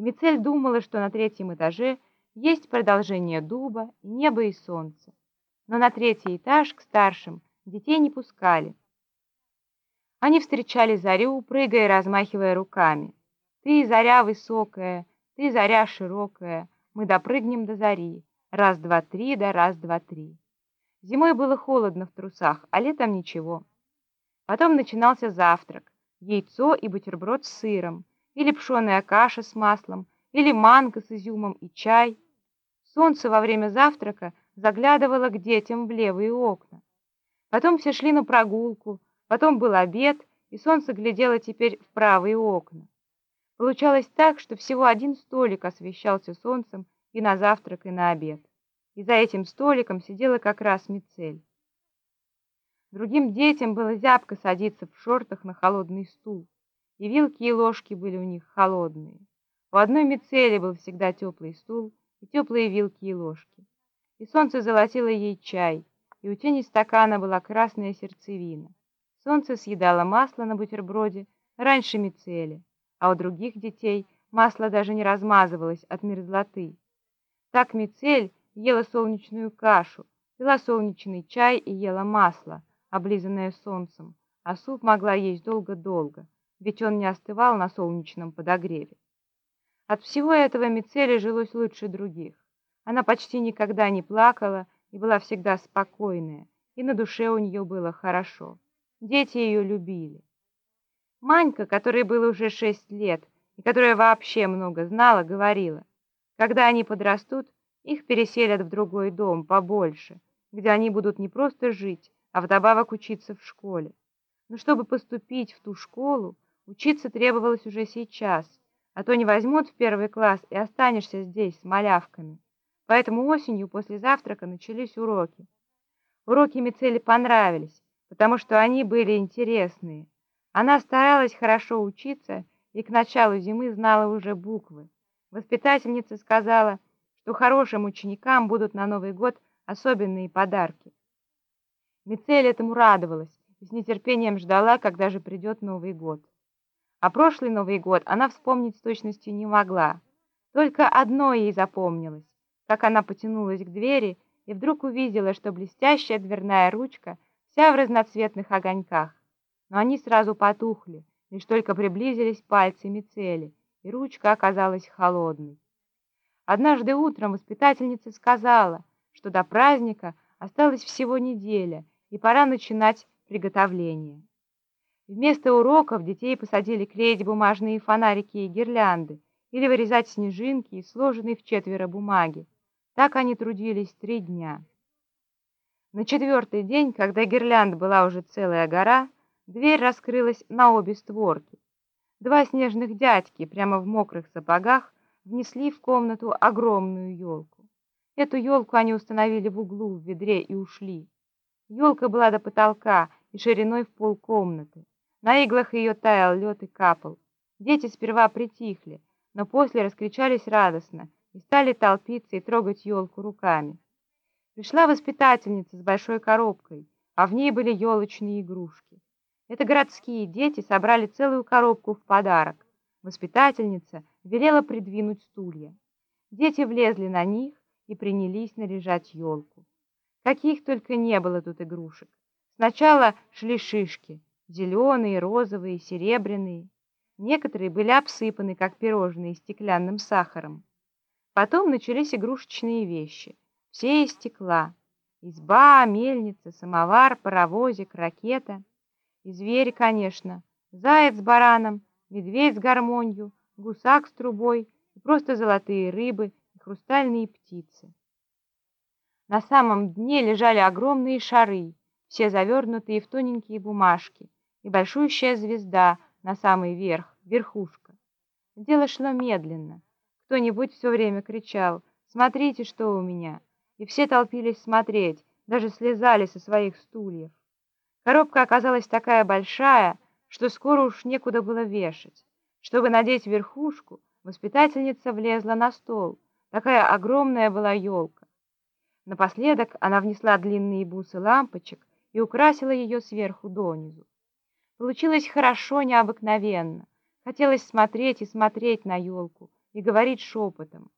Мицель думала, что на третьем этаже есть продолжение дуба, и небо и солнце. Но на третий этаж к старшим детей не пускали. Они встречали зарю, прыгая и размахивая руками. «Ты, заря высокая, ты, заря широкая, мы допрыгнем до зари. Раз, два, три, да раз, два, три». Зимой было холодно в трусах, а летом ничего. Потом начинался завтрак, яйцо и бутерброд с сыром, или пшеная каша с маслом, или манка с изюмом и чай. Солнце во время завтрака заглядывало к детям в левые окна. Потом все шли на прогулку, Потом был обед, и солнце глядело теперь в правые окна. Получалось так, что всего один столик освещался солнцем и на завтрак, и на обед. И за этим столиком сидела как раз Мицель. Другим детям было зябко садиться в шортах на холодный стул, и вилки и ложки были у них холодные. У одной Мицели был всегда теплый стул и теплые вилки и ложки. И солнце золотило ей чай, и у тени стакана была красная сердцевина. Солнце съедало масло на бутерброде раньше мицели, а у других детей масло даже не размазывалось от мерзлоты. Так мицель ела солнечную кашу, пила солнечный чай и ела масло, облизанное солнцем, а суп могла есть долго-долго, ведь он не остывал на солнечном подогреве. От всего этого Мицели жилось лучше других. Она почти никогда не плакала и была всегда спокойная, и на душе у нее было хорошо. Дети ее любили. Манька, которой было уже шесть лет, и которая вообще много знала, говорила, когда они подрастут, их переселят в другой дом, побольше, где они будут не просто жить, а вдобавок учиться в школе. Но чтобы поступить в ту школу, учиться требовалось уже сейчас, а то не возьмут в первый класс и останешься здесь с малявками. Поэтому осенью после завтрака начались уроки. Уроки Мицели понравились, потому что они были интересные. Она старалась хорошо учиться и к началу зимы знала уже буквы. Воспитательница сказала, что хорошим ученикам будут на Новый год особенные подарки. Мицель этому радовалась и с нетерпением ждала, когда же придет Новый год. А прошлый Новый год она вспомнить с точностью не могла. Только одно ей запомнилось, как она потянулась к двери и вдруг увидела, что блестящая дверная ручка — вся в разноцветных огоньках. Но они сразу потухли, лишь только приблизились пальцами цели, и ручка оказалась холодной. Однажды утром воспитательница сказала, что до праздника осталась всего неделя, и пора начинать приготовление. Вместо уроков детей посадили клеить бумажные фонарики и гирлянды или вырезать снежинки из сложенной в четверо бумаги. Так они трудились три дня. На четвертый день, когда гирлянд была уже целая гора, дверь раскрылась на обе створки. Два снежных дядьки прямо в мокрых сапогах внесли в комнату огромную елку. Эту елку они установили в углу в ведре и ушли. Елка была до потолка и шириной в полкомнаты. На иглах ее таял лед и капал. Дети сперва притихли, но после раскричались радостно и стали толпиться и трогать елку руками. Пришла воспитательница с большой коробкой, а в ней были елочные игрушки. Это городские дети собрали целую коробку в подарок. Воспитательница велела придвинуть стулья. Дети влезли на них и принялись наряжать елку. Каких только не было тут игрушек. Сначала шли шишки, зеленые, розовые, серебряные. Некоторые были обсыпаны, как пирожные, стеклянным сахаром. Потом начались игрушечные вещи все из стекла. Изба, мельница, самовар, паровозик, ракета. И звери, конечно. Заяц с бараном, медведь с гармонью, гусак с трубой, и просто золотые рыбы и хрустальные птицы. На самом дне лежали огромные шары, все завернутые в тоненькие бумажки, и большущая звезда на самый верх, верхушка. Дело шло медленно. Кто-нибудь все время кричал «Смотрите, что у меня!» и все толпились смотреть, даже слезали со своих стульев. Коробка оказалась такая большая, что скоро уж некуда было вешать. Чтобы надеть верхушку, воспитательница влезла на стол. Такая огромная была елка. Напоследок она внесла длинные бусы лампочек и украсила ее сверху донизу. Получилось хорошо, необыкновенно. Хотелось смотреть и смотреть на елку, и говорит шепотом.